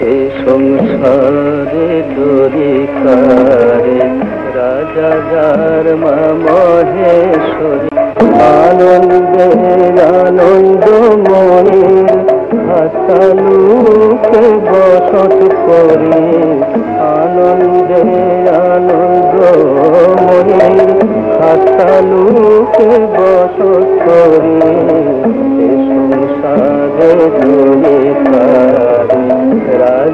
এ সংসারে দরিকারে রাজা যার মা মহেশ্বরী আনন্দের আনন্দ মনের হাসালুকে বসত করে। আনন্দের আনন্দ মনের হাসালুকে বসত করে।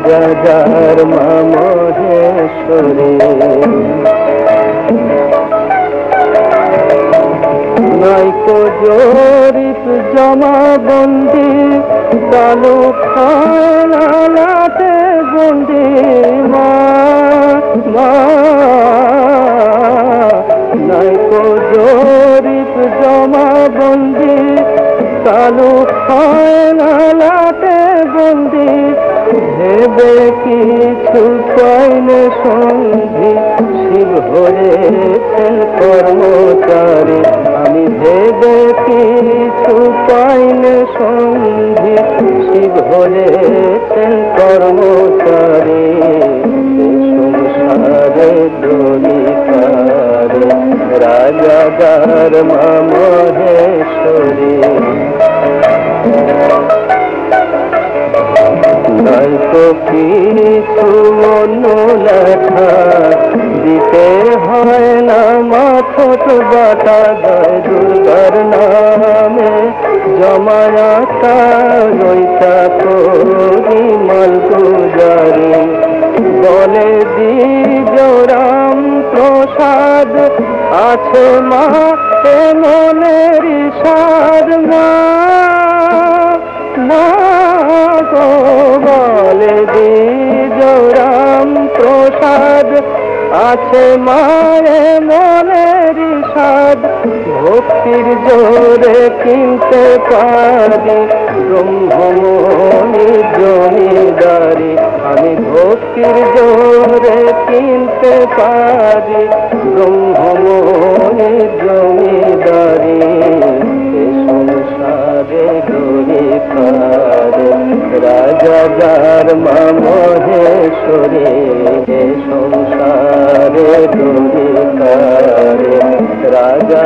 রাজা যার মা মহেশ্বরী। নাইকো জরিপ জমা বন্দি তালু খালাতে বন্দি মা মা চালু খানাতে বন্দি। ভেবে কিছু পাইনে সন্ধি, শিব হয়েছেন কর্মচারী। আমি ভেবে কিছু পাইনে সন্ধি, শিব হয়েছেন কর্মচারী। সংসারে দরিকারে রাজাদার মা মহেশ্বরী কিছু লেখা দিতে হয় না মাথত বাটা জয় দুর্গার নামে জমায়াটা রইটা করি মাল গুজারি বলে দিজরাম প্রসাদ আছে মা এ মনের সাদ দিজরাম প্রসাদ আছে মায়ে মনের সাদ ভক্তির জোরে কিনতে পারি, ব্রহ্মমণি জমিদারি। আমি ভক্তির জোরে কিনতে পারি, ব্রহ্মমণি জমিদারি। যার মা মহেশ্বরী সংসারে তুমি রাজা